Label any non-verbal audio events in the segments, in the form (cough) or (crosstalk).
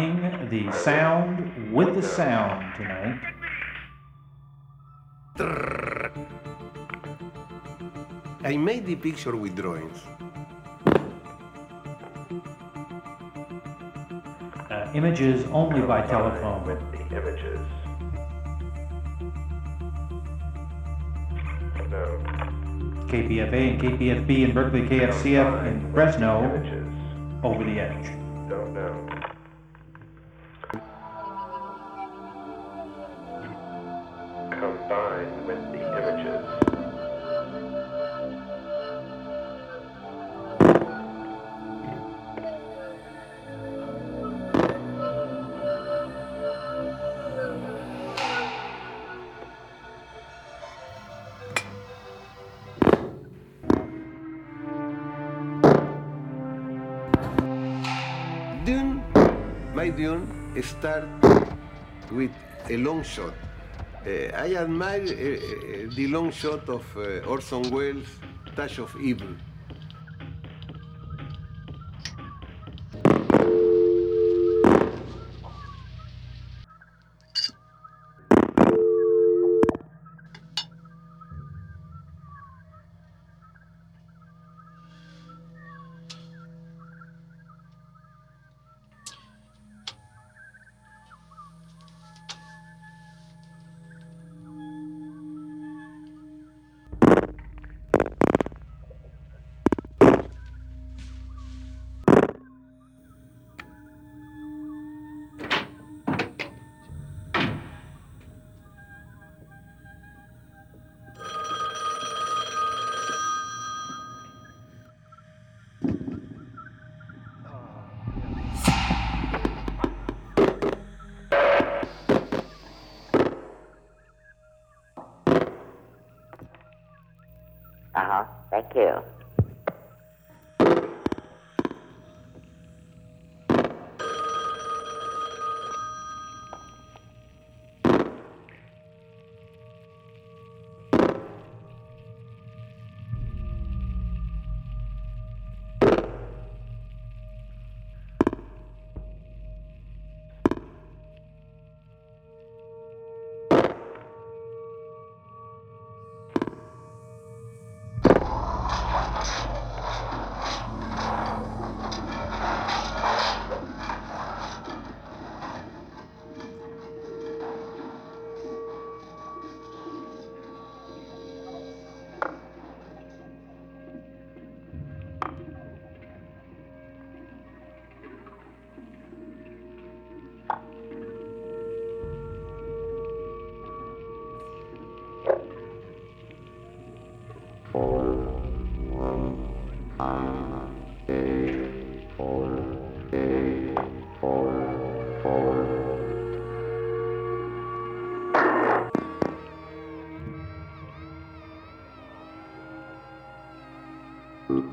combining the sound with the sound tonight. I made the picture with drawings. Uh, images only by telephone. With the images. No. KPFA and KPFB in Berkeley, KFCF in Fresno, start with a long shot. Uh, I admire uh, uh, the long shot of uh, Orson Welles' Touch of Evil. care.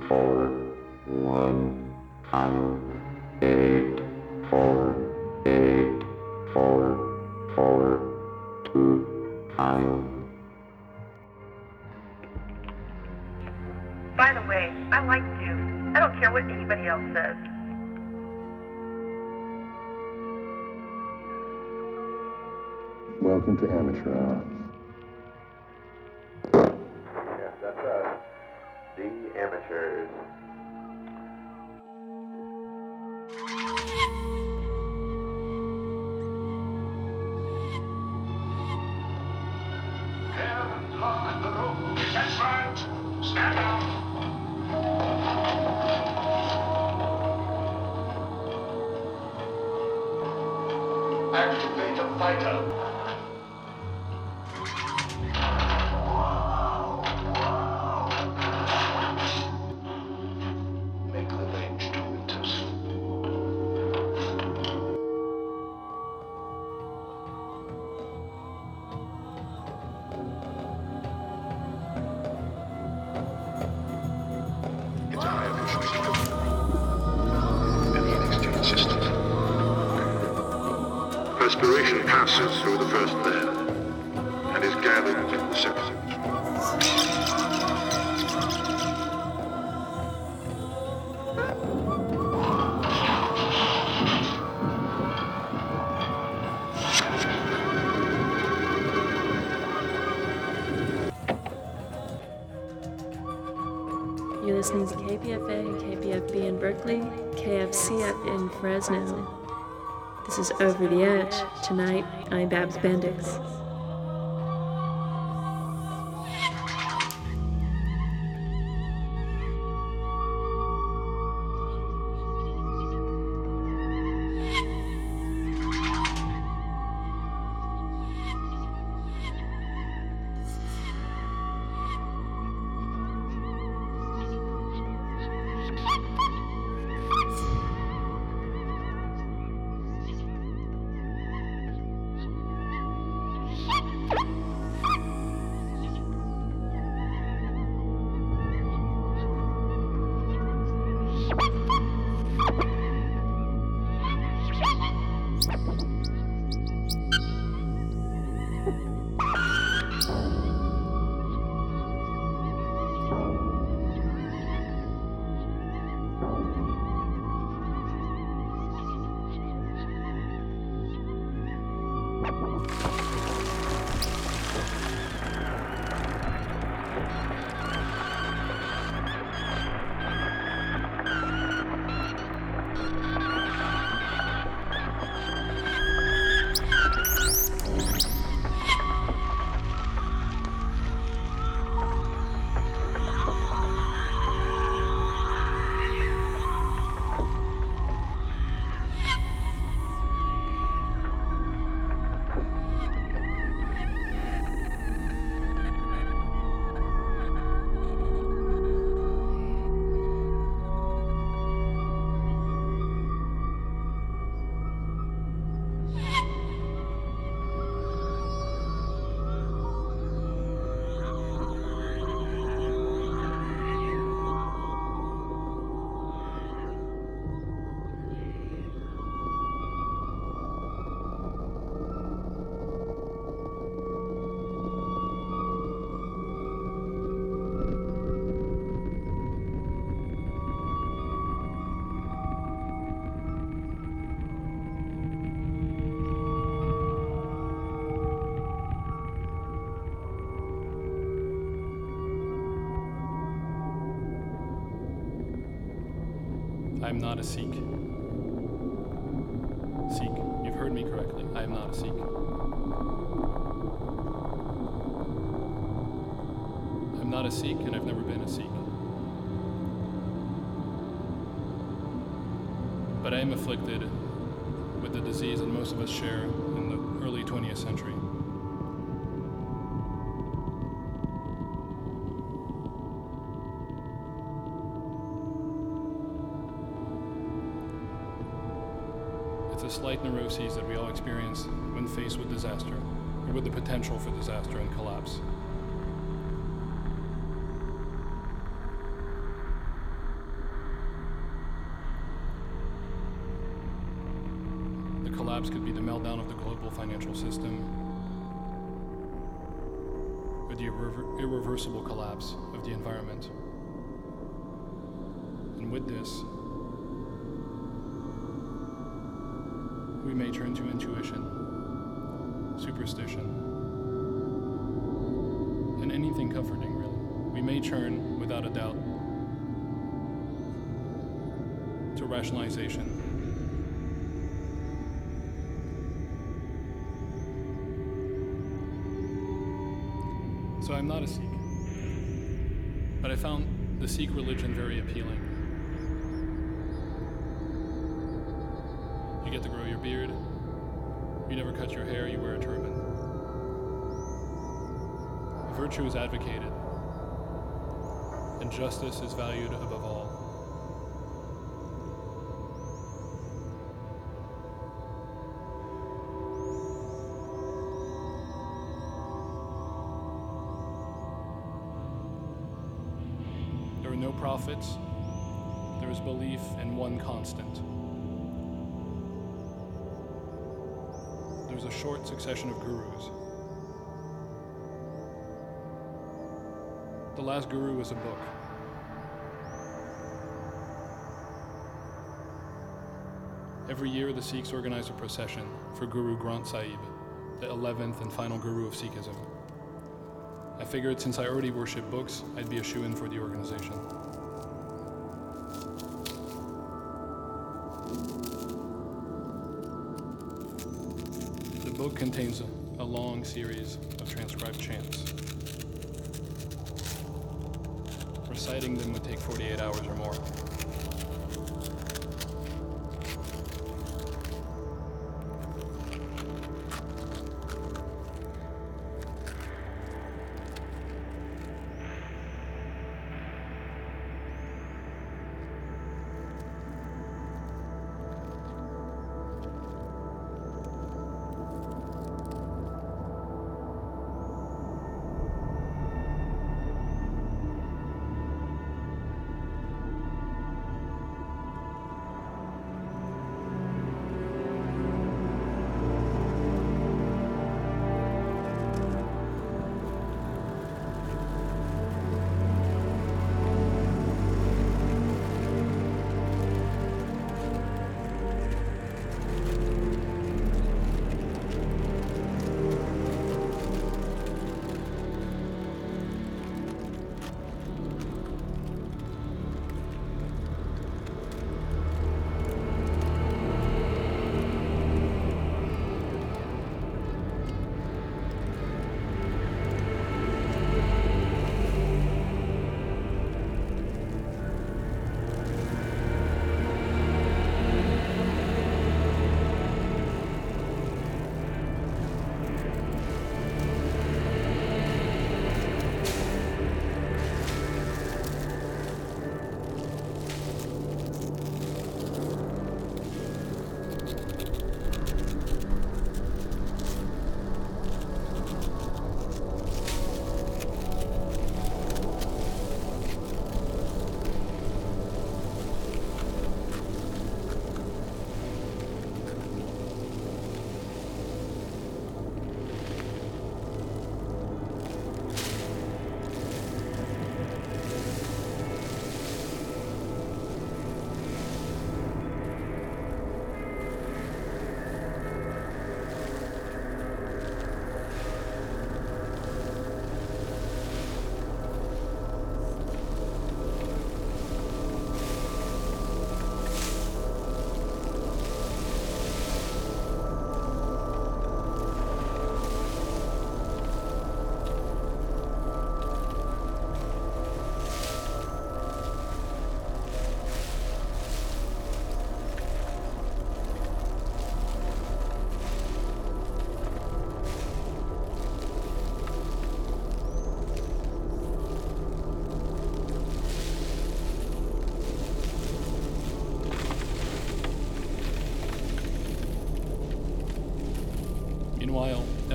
Thank you. By the way, I like you. I don't care what anybody else says. Welcome to Amateur Hour. Fresno. This is Over the Edge. Tonight, I'm Babs Bendix. Not a Sikh. Sikh, you've heard me correctly. I am not a Sikh. I'm not a Sikh and I've never been a Sikh. But I am afflicted with the disease that most of us share slight neuroses that we all experience when faced with disaster, or with the potential for disaster and collapse. The collapse could be the meltdown of the global financial system, or the irrever- irreversible collapse of the environment. And with this, may turn to intuition, superstition, and anything comforting, really. We may turn, without a doubt, to rationalization. So I'm not a Sikh, but I found the Sikh religion very appealing. To grow your beard. You never cut your hair, you wear a turban. Virtue is advocated, and justice is valued above all. There are no prophets. There is belief in one constant. There's a short succession of gurus. The last guru is a book. Every year, the Sikhs organize a procession for Guru Granth Sahib, the 11th and final guru of Sikhism. I figured since I already worship books, I'd be a shoe in for the organization. Contains a, a long series of transcribed chants. Reciting them would take 48 hours or more.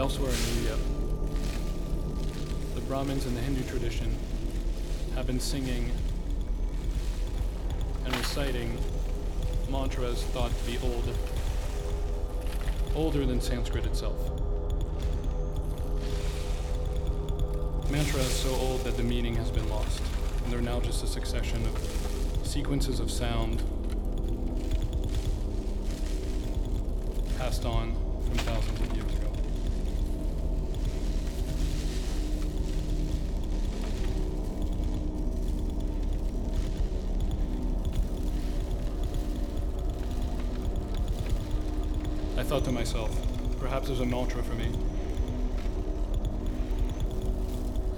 Elsewhere in India, the Brahmins in the Hindu tradition have been singing and reciting mantras thought to be old, older than Sanskrit itself. Mantras so old that the meaning has been lost, and they're now just a succession of sequences of sound there's a mantra for me.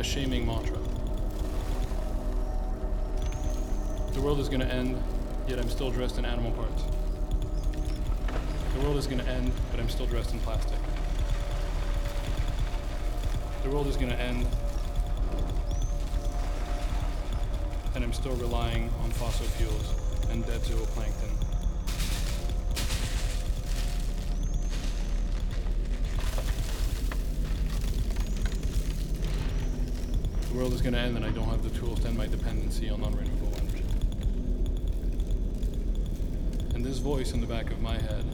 A shaming mantra. The world is going to end, yet I'm still dressed in animal parts. The world is going to end, but I'm still dressed in plastic. The world is going to end, and I'm still relying on fossil fuels and dead zooplankton. World is going to end, and I don't have the tools to end my dependency on non-renewable energy. And this voice in the back of my head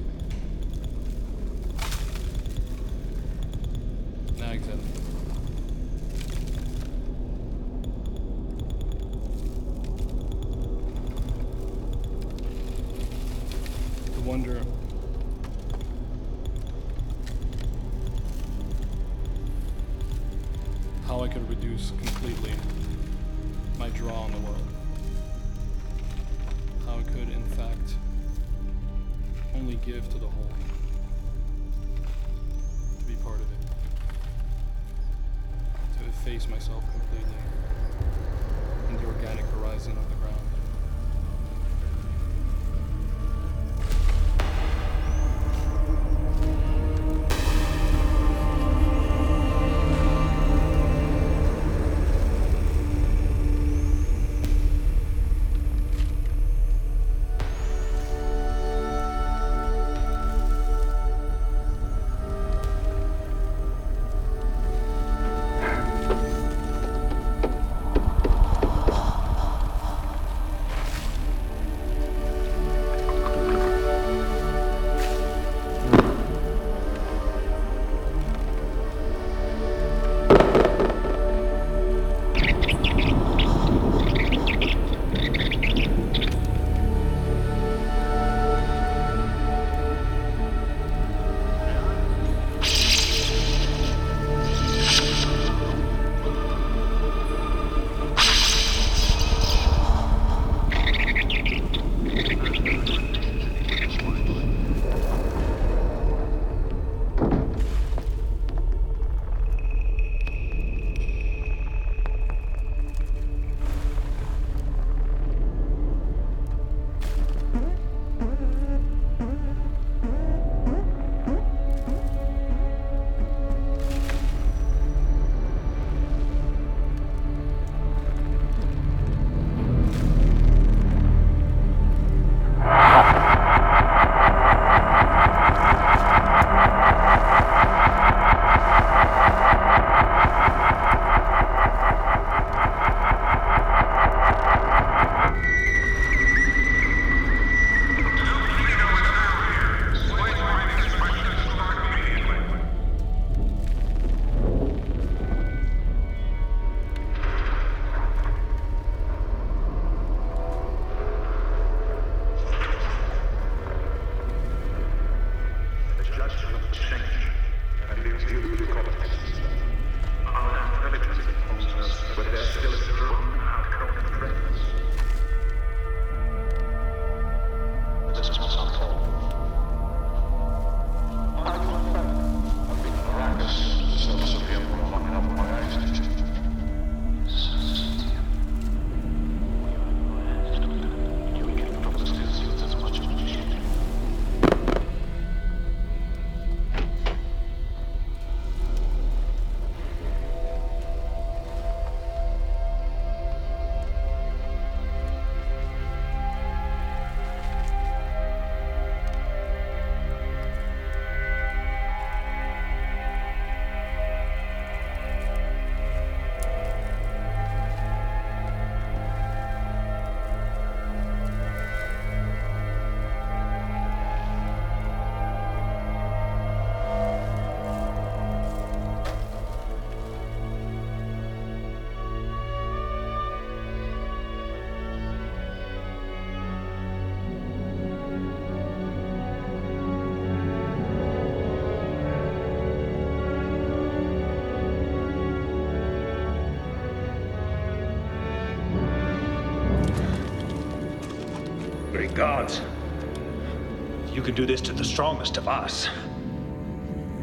Can do this to the strongest of us.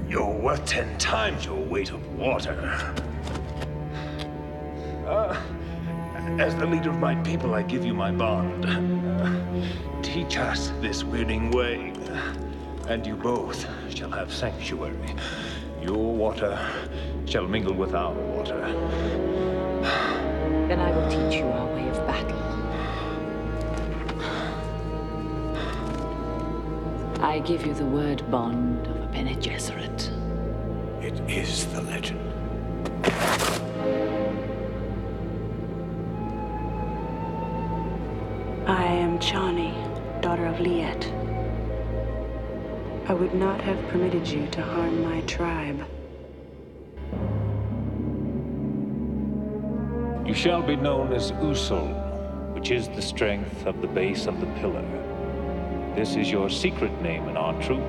You're worth ten times your weight of water. Uh, as the leader of my people, I give you my bond. Uh, teach us this winning way, and you both shall have sanctuary. Your water shall mingle with our water. Then I will teach you our way of I give you the word bond of a Bene Gesserit. It is the legend. I am Chani, daughter of Liet. I would not have permitted you to harm my tribe. You shall be known as Usul, which is the strength of the base of the pillar. This is your secret name in our troop,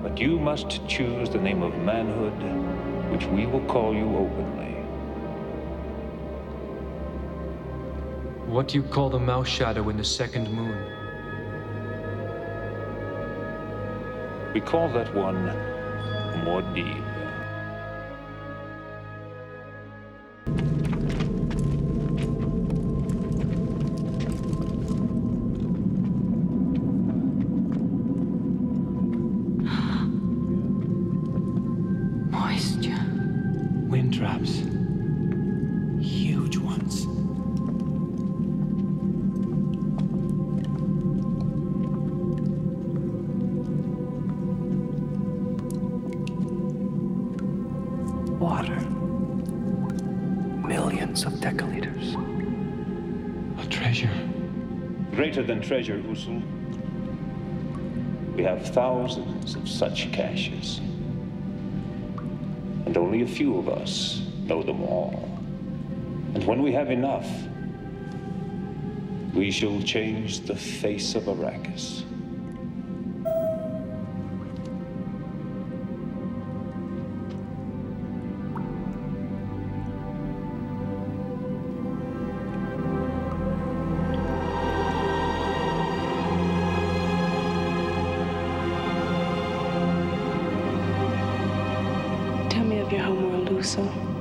but you must choose the name of manhood, which we will call you openly. What do you call the mouse shadow in the second moon? We call that one Muad'Dib. Treasure, Usul. We have thousands of such caches. And only a few of us know them all. And when we have enough, we shall change the face of Arrakis. Tell me of your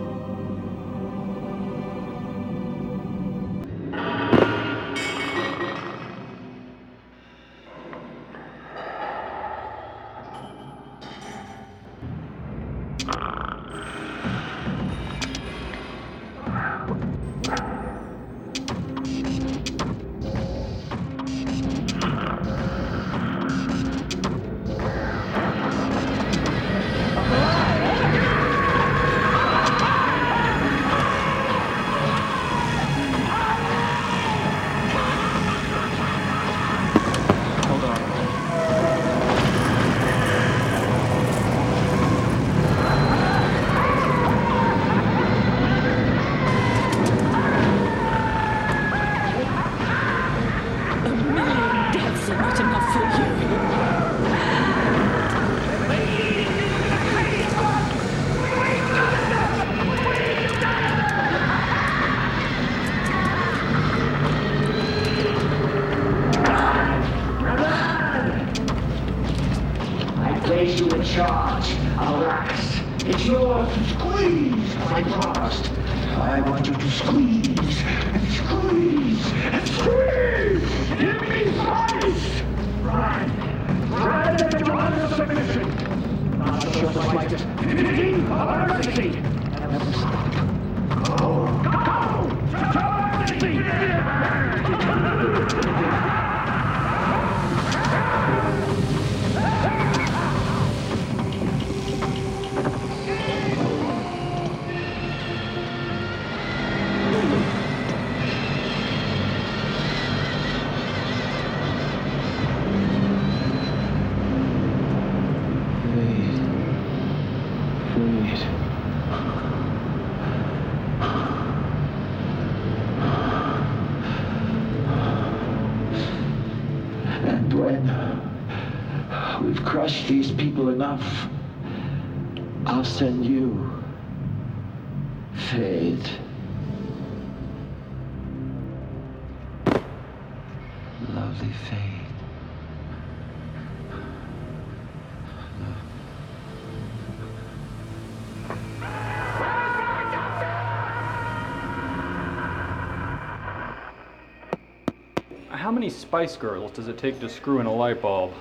How many Spice Girls does it take to screw in a light bulb?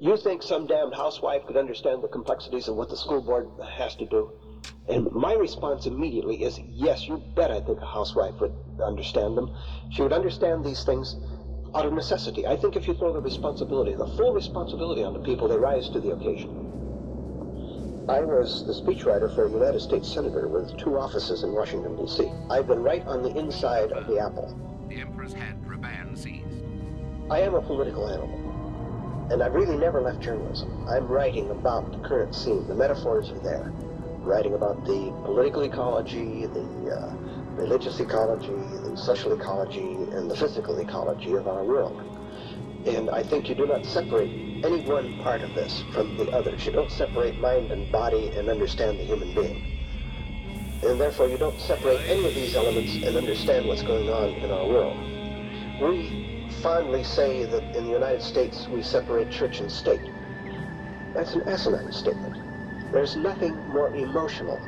You think some damned housewife could understand the complexities of what the school board has to do? And my response immediately is yes, you bet I think a housewife would understand them. She would understand these things out of necessity. I think if you throw the responsibility, the full responsibility on the people, they rise to the occasion. I was the speechwriter for a United States senator with two offices in Washington, D.C. I've been right on the inside of the apple. The Emperor's had Rabban seized. I am a political animal. And I've really never left journalism. I'm writing about the current scene. The metaphors are there. Writing about the political ecology, the uh, religious ecology, the social ecology, and the physical ecology of our world. And I think you do not separate any one part of this from the others. You don't separate mind and body and understand the human being. And therefore, you don't separate any of these elements and understand what's going on in our world. We fondly say that in the United States we separate church and state. That's an asinine statement. There's nothing more emotional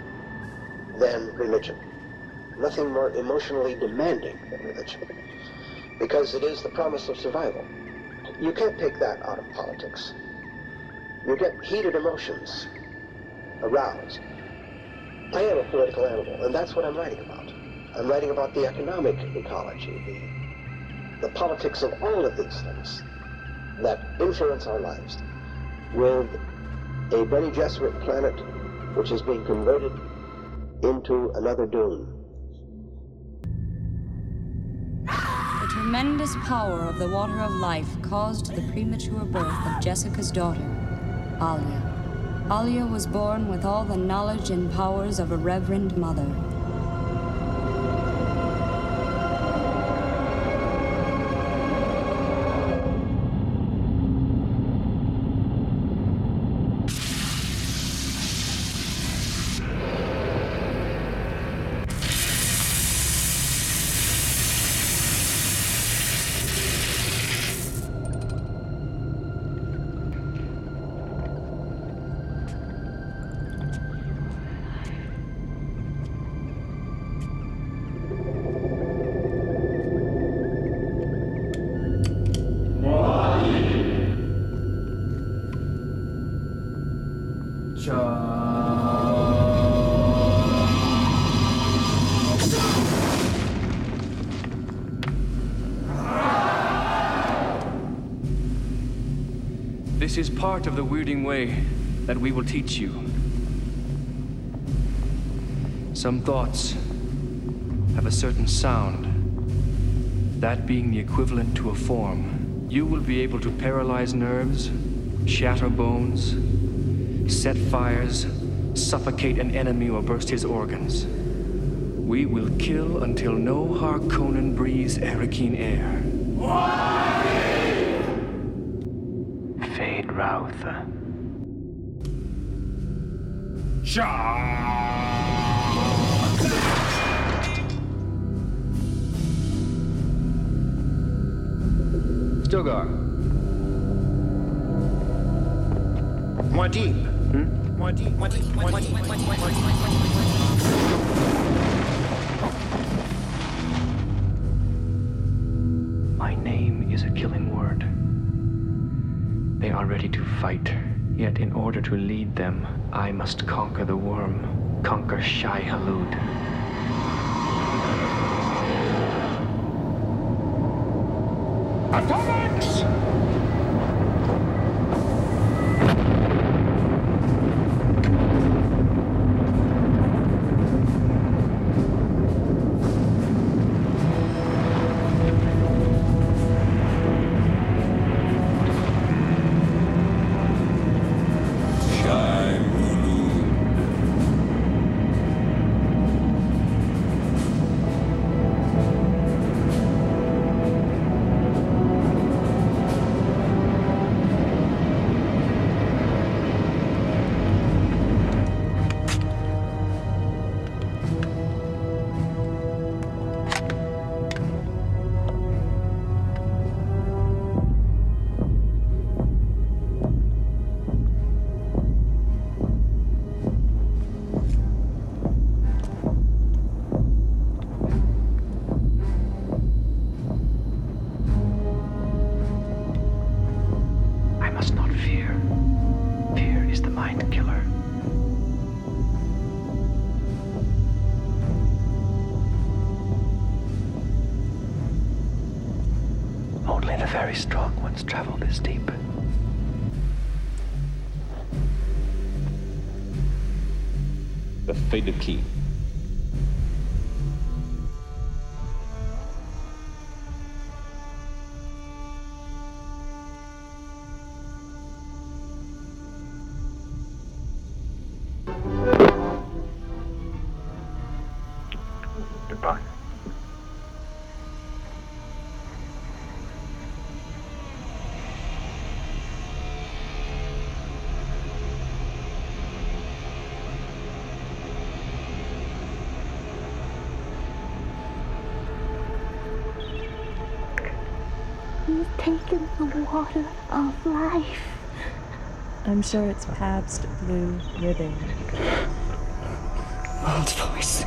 than religion. Nothing more emotionally demanding than religion. Because it is the promise of survival. You can't take that out of politics. You get heated emotions aroused. I am a political animal, and that's what I'm writing about. I'm writing about the economic ecology, the, the politics of all of these things that influence our lives with a Bene Gesserit planet which is being converted into another dune. Tremendous power of the water of life caused the premature birth of Jessica's daughter, Alia. Alia was born with all the knowledge and powers of a reverend mother. This is part of the weirding way that we will teach you. Some thoughts have a certain sound, that being the equivalent to a form. You will be able to paralyze nerves, shatter bones, set fires, suffocate an enemy, or burst his organs. We will kill until no Harkonnen breathes Arakeen air. Stilgar. Muad'Dib. Hmm? Muad'Dib. Muad'Dib. Muad'Dib. My name is a killing word. They are ready to fight, yet in order to lead them, I must conquer the worm, conquer Shai-Hulud. Deep. The fated key. Water of life. I'm sure it's Pabst Blue Ribbon. Old voice.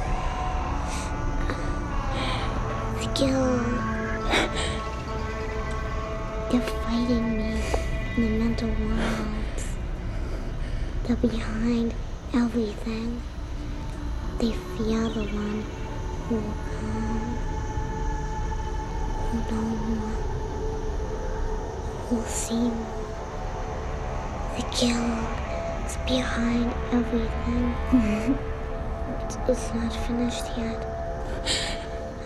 The guild. They're fighting me in the mental worlds. They're behind everything. They fear the one who will come. Who know Who'll see. The guild is behind everything. it's, (laughs) it's not finished yet.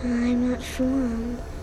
I'm not sure.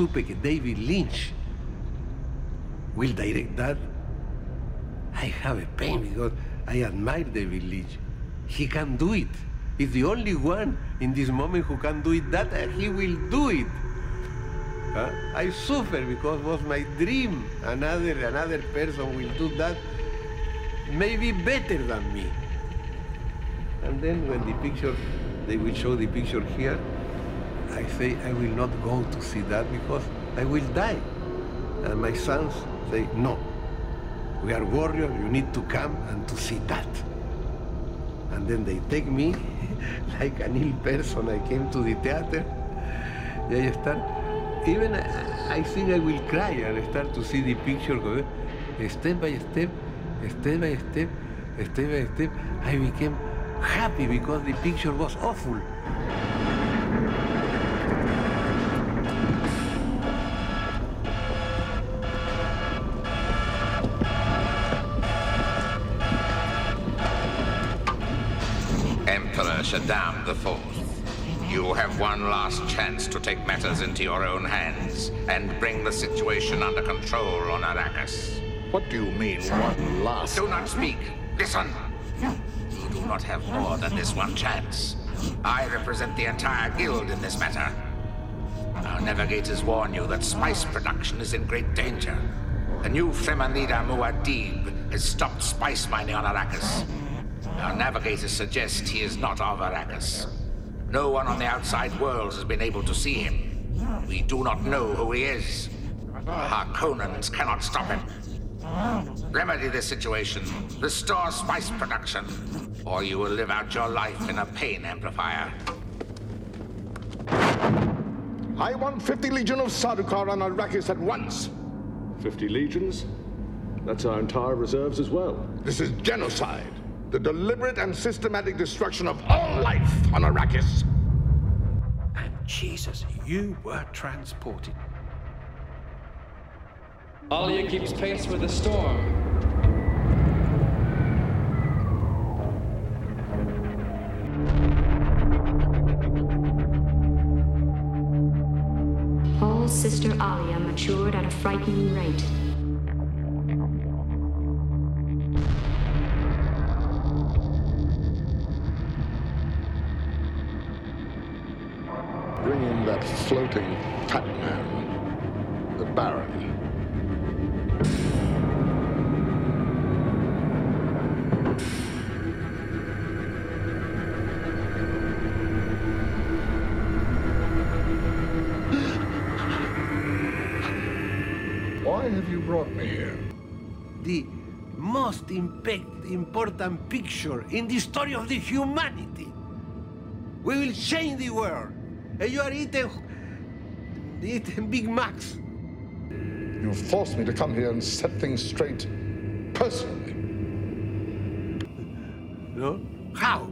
Supe que David Lynch will direct that, I have a pain because I admire David Lynch. He can do it. He's the only one in this moment who can do it that and he will do it. Huh? I suffer because it was my dream. Another another person will do that maybe better than me. And then when the picture, they will show the picture here, I say I will not go to see that because I will die. And my sons say, no, we are warriors, you need to come and to see that. And then they take me (laughs) like an ill person. I came to the theater, y ahí están. Even I, I think I will cry and start to see the picture, step by step, step by step, step by step. I became happy because the picture was awful. Emperor Shaddam IV, you have one last chance to take matters into your own hands and bring the situation under control on Arrakis. What do you mean, one last? Do not speak. Listen. You do not have more than this one chance. I represent the entire guild in this matter. Our navigators warn you that spice production is in great danger. The new Fremen leader Muad'Dib has stopped spice mining on Arrakis. Our navigators suggest he is not of Arrakis. No one on the outside world has been able to see him. We do not know who he is. Our Conans cannot stop him. Remedy this situation. Restore spice production. Or you will live out your life in a pain amplifier. I want 50 Legion of Sardaukar on Arrakis at once. 50 legions? That's our entire reserves as well. This is genocide. The deliberate and systematic destruction of all life on Arrakis. And Jesus, you were transported. Alia keeps pace with the storm. Paul's sister Alia matured at a frightening rate. Floating fat man, the Baron. Why have you brought me here? The most impact, important picture in the story of the humanity. We will change the world. And you are eating, eating Big Macs. You forced me to come here and set things straight personally. No? How?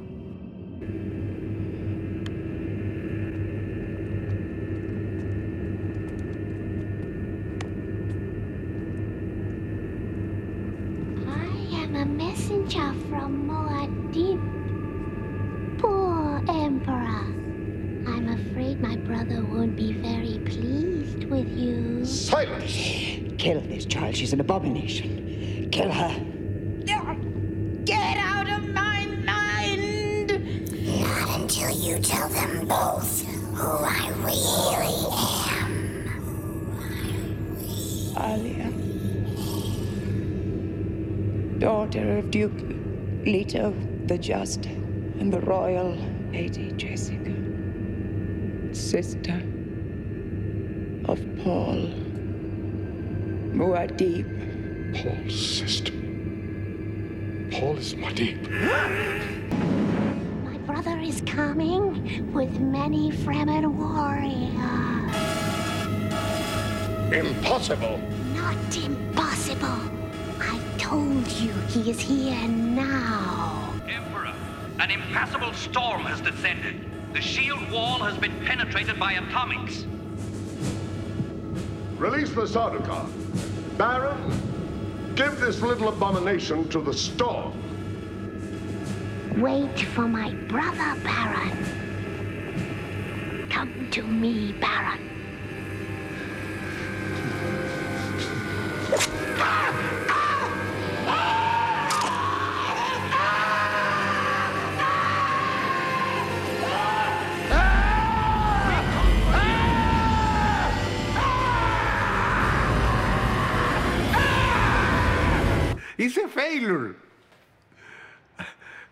The Just and the Royal Lady Jessica. Sister of Paul. Muad'Dib. Paul's sister. Paul is Muad'Dib. My brother is coming with many Fremen warriors. Impossible! Not impossible. I told you he is here now. Emperor, an impassable storm has descended. The shield wall has been penetrated by atomics. Release the Sardaukar. Baron, give this little abomination to the storm. Wait for my brother, Baron. Come to me, Baron.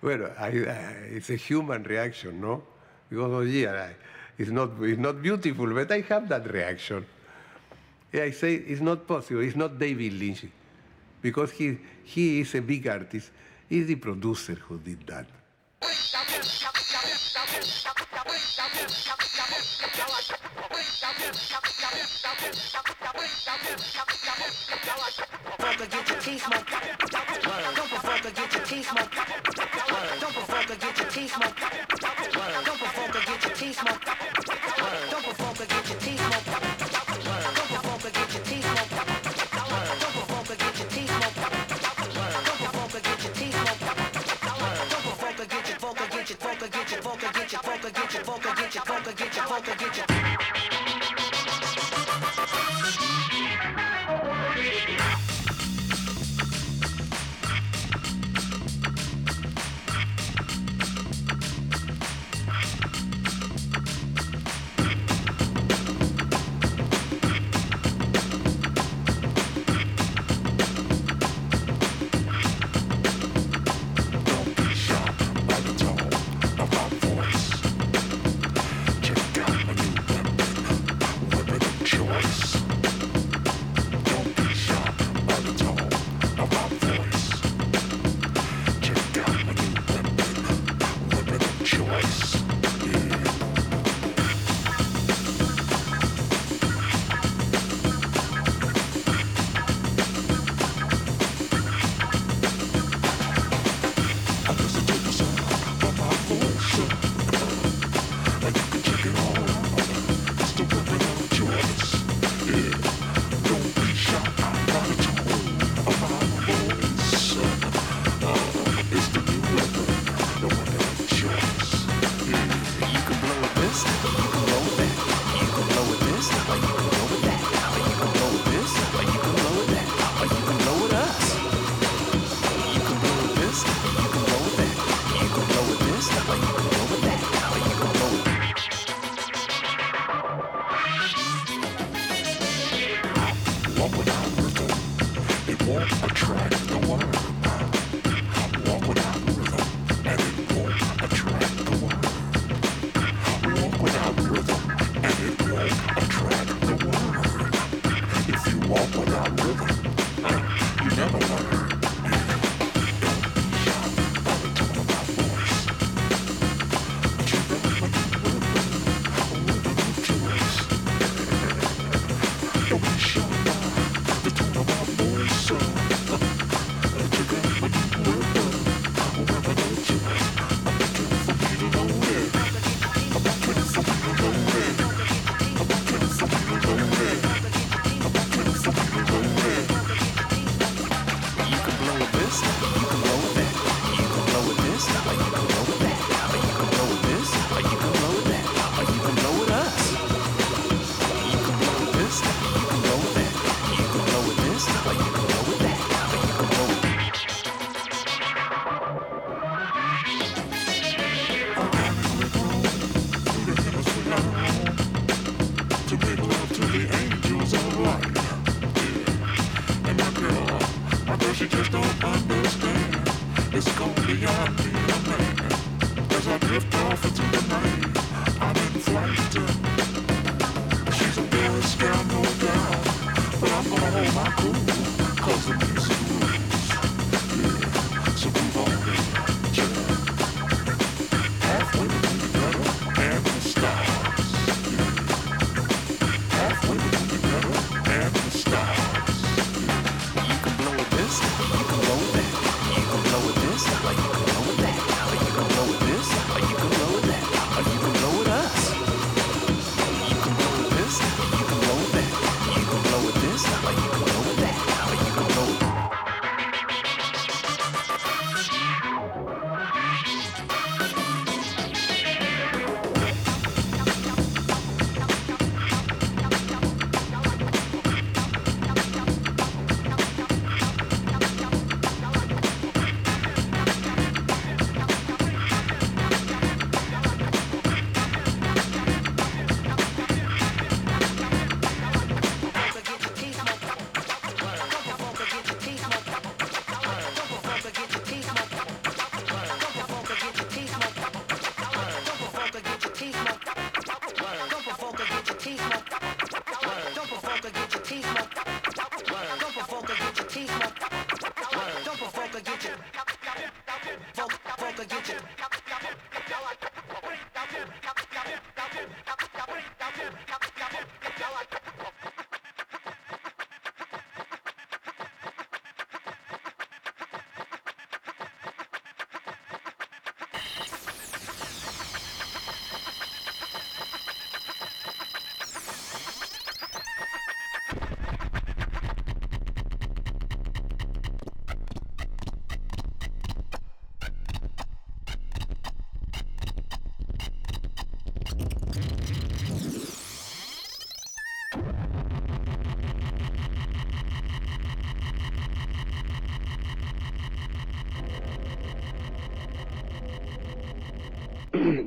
Well, (laughs) I, I, it's a human reaction, no? Because, oh, yeah, it's, not, it's not beautiful, but I have that reaction. Yeah, I say it's not possible. It's not David Lynch. Because he, he is a big artist. He's the producer who did that. Fucker, get your teeth smoked. Don't provoke, get your teeth smoked. Don't provoke, your teeth smoked. Don't provoke, get your teeth smoked. poker, get your poker, get your.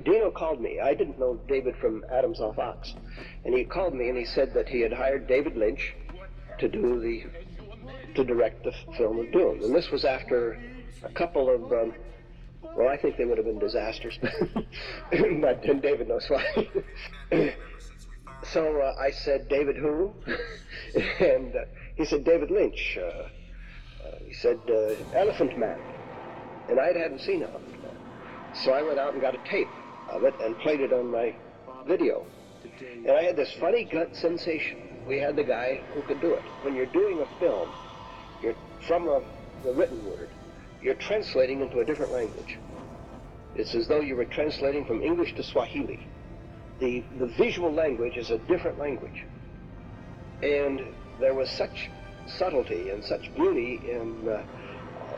Dino called me. I didn't know David from Adams off Ox. And he called me and he said that he had hired David Lynch to do the to direct the film of Dune. And this was after a couple of um, well, I think they would have been disasters, (laughs) but and David knows why. (laughs) so uh, I said, David who? (laughs) and uh, he said, David Lynch. Uh, uh, he said, uh, Elephant Man. And I hadn't seen Elephant Man. So I went out and got a tape of it and played it on my video. And I had this funny gut sensation. We had the guy who could do it. When you're doing a film, you're from a, the written word, you're translating into a different language. It's as though you were translating from English to Swahili. The, the visual language is a different language. And there was such subtlety and such beauty in, uh,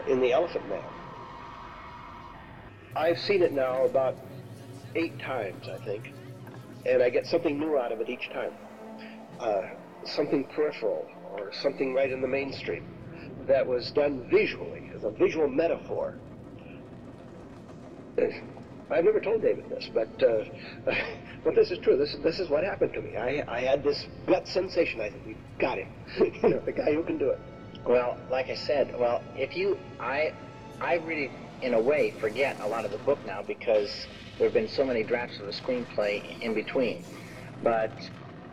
in The Elephant Man. I've seen it now about eight times, I think, and I get something new out of it each time. Uh, something peripheral or something right in the mainstream that was done visually as a visual metaphor. (clears throat) I've never told David this, but uh, (laughs) but this is true. This this is what happened to me. I I had this gut sensation. I said, "We've got him. (laughs) you know, the guy who can do it." Well, like I said, well, if you, I, I really, in a way, forget a lot of the book now because there have been so many drafts of the screenplay in between. But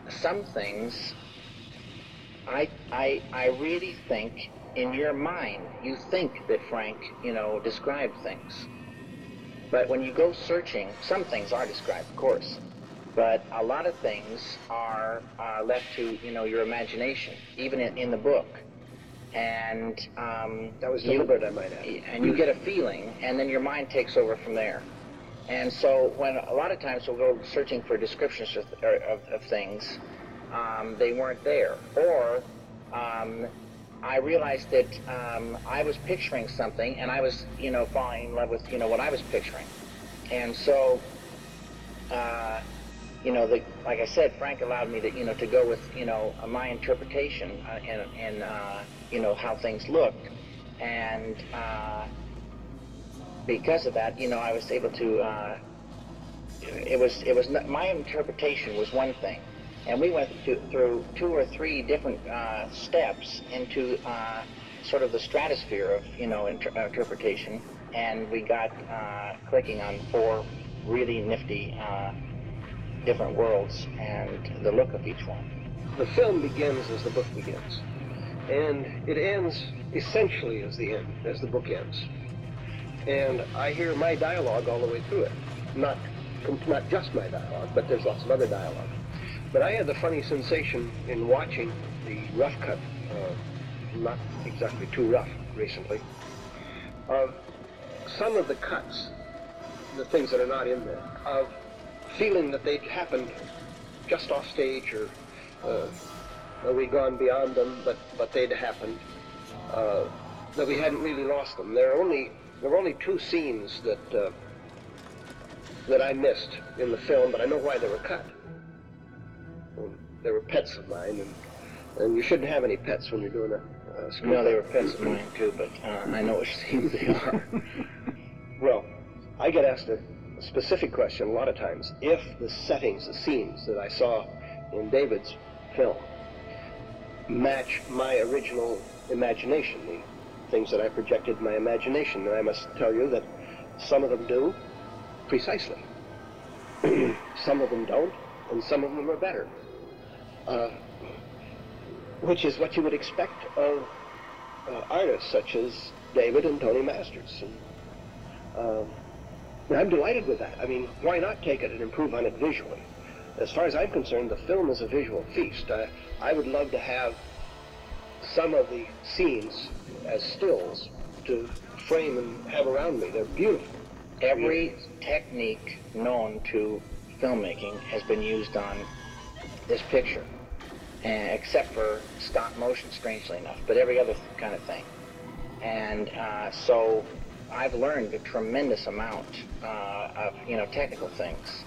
some things, I, I, I really think in your mind, you think that Frank, you know, described things. But when you go searching, some things are described, of course. But a lot of things are uh, left to, you know, your imagination, even in, in the book. And um, that was you- deliberate, I might add. and you get a feeling, and then your mind takes over from there. And so, when a lot of times we'll go searching for descriptions of, of, of things, um, they weren't there. Or um, I realized that um, I was picturing something, and I was, you know, falling in love with, you know, what I was picturing. And so, uh, you know, the, like I said, Frank allowed me to, you know, to go with, you know, my interpretation uh, and, and uh, you know, how things looked. And uh, because of that, you know, I was able to. Uh, it was it was not, my interpretation was one thing, and we went to, through two or three different uh, steps into uh, sort of the stratosphere of you know inter- interpretation, and we got uh, clicking on four really nifty uh, different worlds and the look of each one. The film begins as the book begins, and it ends essentially as the end, as the book ends. And I hear my dialogue all the way through it. Not, not just my dialogue, but there's lots of other dialogue. But I had the funny sensation in watching the rough cut, uh, not exactly too rough recently, of some of the cuts, the things that are not in there, of feeling that they'd happened just off stage or uh, we'd gone beyond them, but, but they'd happened, uh, that we hadn't really lost them. There are only, there were only two scenes that, uh, that I missed in the film, but I know why they were cut. They were pets of mine, and, and you shouldn't have any pets when you're doing a, a screenplay. No, they were pets of mine too, but uh, I know which (laughs) scenes they are. (laughs) Well, I get asked a specific question a lot of times. If the settings, the scenes that I saw in David's film match my original imagination, the things that I projected in my imagination, and I must tell you that some of them do precisely. (clears throat) some of them don't, and some of them are better. Uh, which is what you would expect of uh, artists such as David and Tony Masters. And, um, and I'm delighted with that. I mean, why not take it and improve on it visually? As far as I'm concerned, the film is a visual feast. I would love to have some of the scenes as stills to frame and have around me. They're beautiful. Every technique known to filmmaking has been used on this picture, and, except for stop motion, strangely enough, but every other kind of thing. And uh, so I've learned a tremendous amount uh, of you know technical things.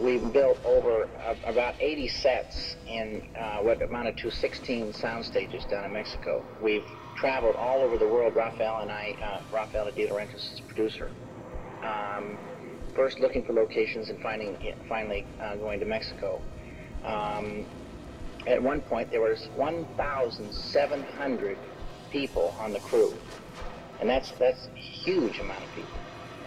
We've built over uh, about 80 sets in uh, what amounted to 16 sound stages down in Mexico. We've traveled all over the world. Raffaella and I, uh, Raffaella De Laurentiis is producer. Um, first looking for locations and finding finally uh, going to Mexico. Um, at one point, there was 1,700 people on the crew, and that's that's a huge amount of people.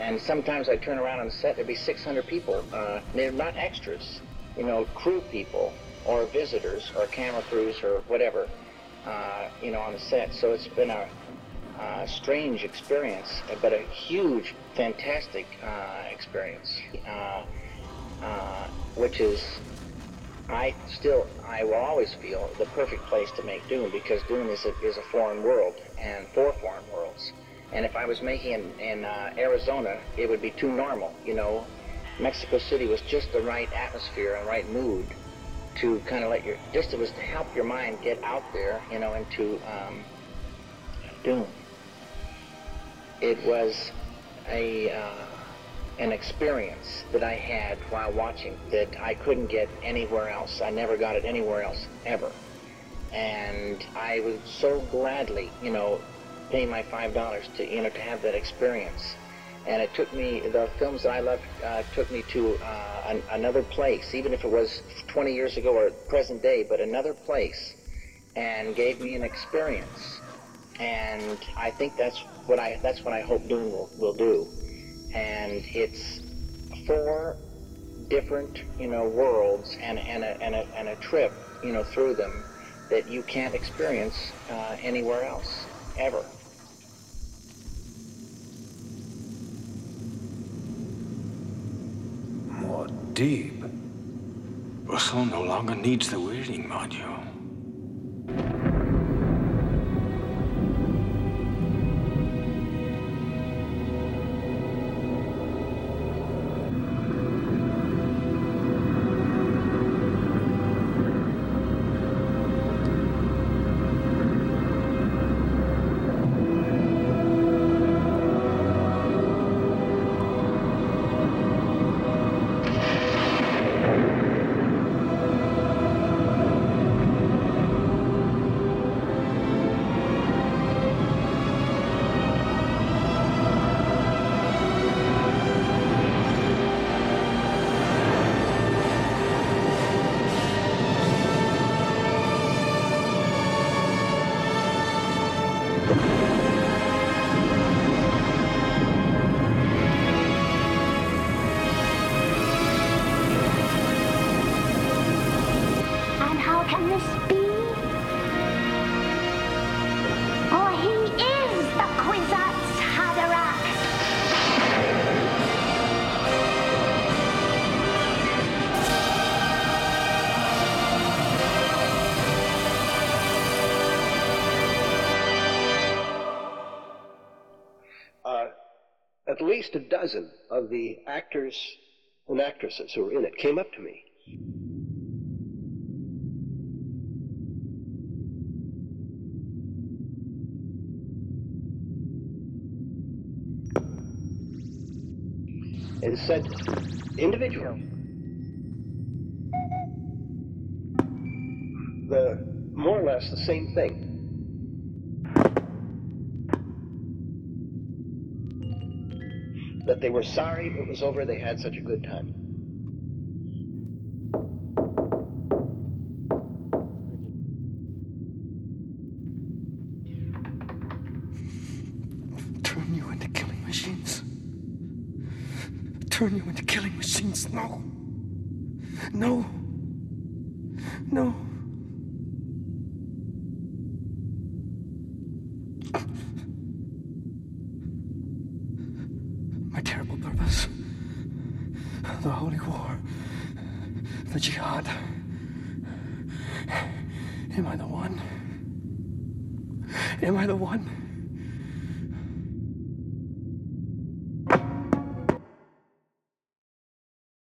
And sometimes I turn around on the set, there'd be 600 people. Uh, they're not extras, you know, crew people or visitors or camera crews or whatever, uh, you know, on the set. So it's been a uh, strange experience, but a huge, fantastic uh, experience, uh, uh, which is, I still, I will always feel the perfect place to make Dune because Dune is a, is a foreign world and four foreign worlds. And if I was making in, in uh, Arizona, it would be too normal, you know. Mexico City was just the right atmosphere and right mood to kind of let your, just it was to help your mind get out there, you know, into um, Dune it was a uh, an experience that I had while watching that I couldn't get anywhere else. I never got it anywhere else ever, and I would so gladly, you know, pay my five dollars to you know to have that experience. And it took me the films that I loved uh, took me to uh, an, another place, even if it was 20 years ago or present day, but another place, and gave me an experience and I think that's what I that's what I hope Dune will, will do. And it's four different you know worlds and and a, and a, and a trip you know through them that you can't experience uh, anywhere else ever. More deep. Usul no longer needs the weirding module. A dozen of the actors and actresses who were in it came up to me. And said, individual, the more or less the same thing. That they were sorry it was over, they had such a good time. Turn you into killing machines. Turn you into killing machines. No. No. No. My terrible purpose. The holy war. The jihad. Am I the one? Am I the one?